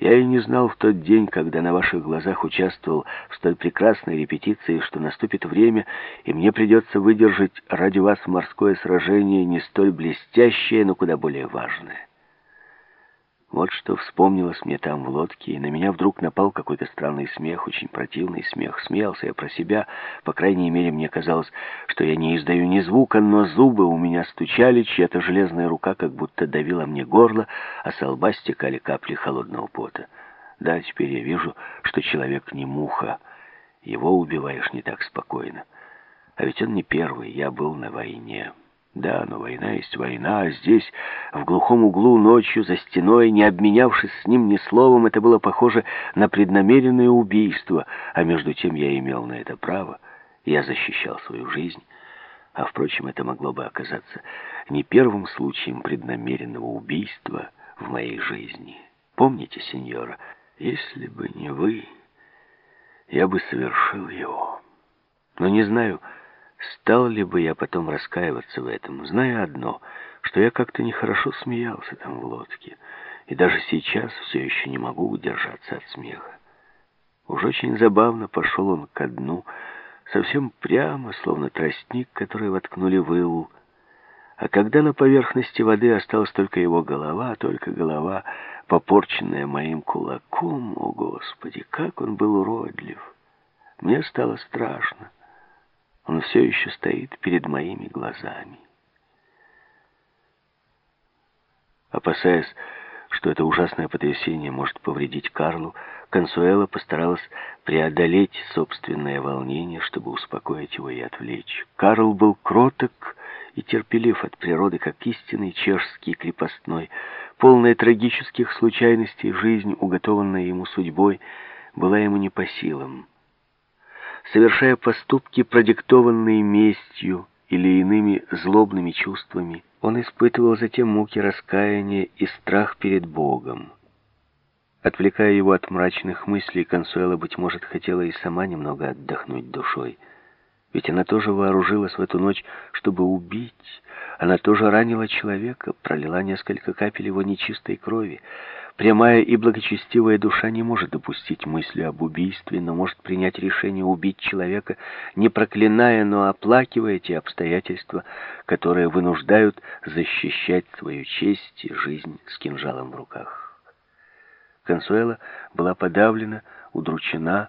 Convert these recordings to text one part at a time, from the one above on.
Я и не знал в тот день, когда на ваших глазах участвовал в столь прекрасной репетиции, что наступит время, и мне придется выдержать ради вас морское сражение не столь блестящее, но куда более важное. Вот что вспомнилось мне там в лодке, и на меня вдруг напал какой-то странный смех, очень противный смех. Смеялся я про себя, по крайней мере, мне казалось, что я не издаю ни звука, но зубы у меня стучали, чья-то железная рука как будто давила мне горло, а со лба стекали капли холодного пота. Да, теперь я вижу, что человек не муха, его убиваешь не так спокойно. А ведь он не первый, я был на войне». Да, но война есть война, а здесь, в глухом углу, ночью, за стеной, не обменявшись с ним ни словом, это было похоже на преднамеренное убийство, а между тем я имел на это право, я защищал свою жизнь. А, впрочем, это могло бы оказаться не первым случаем преднамеренного убийства в моей жизни. Помните, сеньора, если бы не вы, я бы совершил его. Но не знаю, Стал ли бы я потом раскаиваться в этом, зная одно, что я как-то нехорошо смеялся там в лодке, и даже сейчас все еще не могу удержаться от смеха. Уж очень забавно пошел он ко дну, совсем прямо, словно тростник, который воткнули в илу. А когда на поверхности воды осталась только его голова, только голова, попорченная моим кулаком, о Господи, как он был уродлив! Мне стало страшно. Он все еще стоит перед моими глазами. Опасаясь, что это ужасное потрясение может повредить Карлу, Консуэла постаралась преодолеть собственное волнение, чтобы успокоить его и отвлечь. Карл был кроток и терпелив от природы, как истинный чешский крепостной. Полная трагических случайностей жизнь, уготованная ему судьбой, была ему не по силам совершая поступки, продиктованные местью или иными злобными чувствами, он испытывал затем муки раскаяния и страх перед Богом. Отвлекая его от мрачных мыслей, Консуэла, быть может, хотела и сама немного отдохнуть душой. Ведь она тоже вооружилась в эту ночь, чтобы убить. Она тоже ранила человека, пролила несколько капель его нечистой крови. Прямая и благочестивая душа не может допустить мысли об убийстве, но может принять решение убить человека, не проклиная, но оплакивая те обстоятельства, которые вынуждают защищать свою честь и жизнь с кинжалом в руках. Консуэла была подавлена, удручена,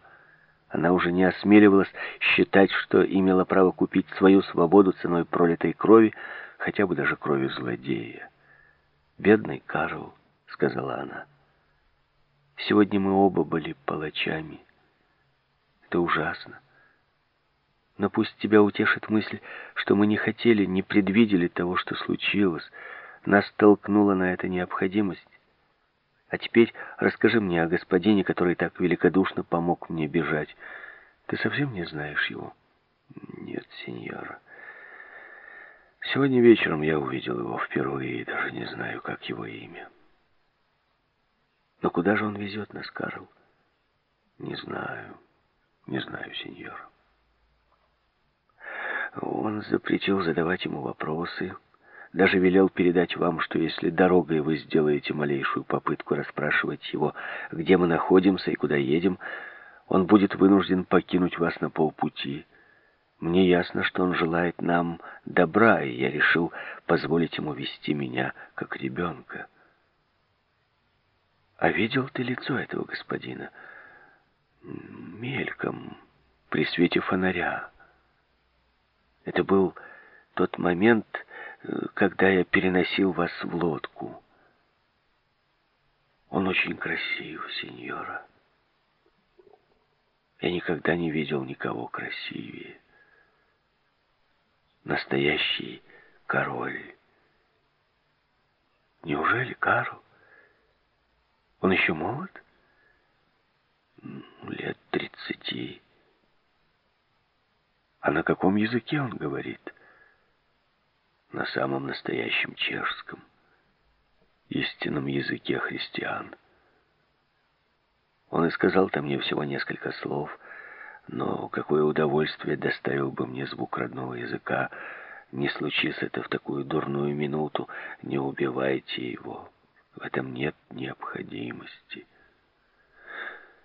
она уже не осмеливалась считать, что имела право купить свою свободу ценой пролитой крови, хотя бы даже крови злодея. «Бедный Карл», — сказала она, — «сегодня мы оба были палачами. Это ужасно. Но пусть тебя утешит мысль, что мы не хотели, не предвидели того, что случилось. Нас толкнула на это необходимость. А теперь расскажи мне о господине, который так великодушно помог мне бежать. Ты совсем не знаешь его? Нет, сеньора. Сегодня вечером я увидел его впервые и даже не знаю, как его имя. Но куда же он везет нас, Карл? Не знаю. Не знаю, сеньор. Он запретил задавать ему вопросы, даже велел передать вам, что если дорогой вы сделаете малейшую попытку расспрашивать его, где мы находимся и куда едем, он будет вынужден покинуть вас на полпути. Мне ясно, что он желает нам добра, и я решил позволить ему вести меня как ребенка. А видел ты лицо этого господина? Мельком, при свете фонаря. Это был тот момент, когда я переносил вас в лодку. Он очень красив, сеньора. Я никогда не видел никого красивее. Настоящий король. Неужели Карл? Он еще молод? Лет тридцати. А на каком языке он говорит? На самом настоящем чешском, истинном языке христиан. Он и сказал-то мне всего несколько слов, но какое удовольствие доставил бы мне звук родного языка. Не случись это в такую дурную минуту, не убивайте его. В этом нет необходимости.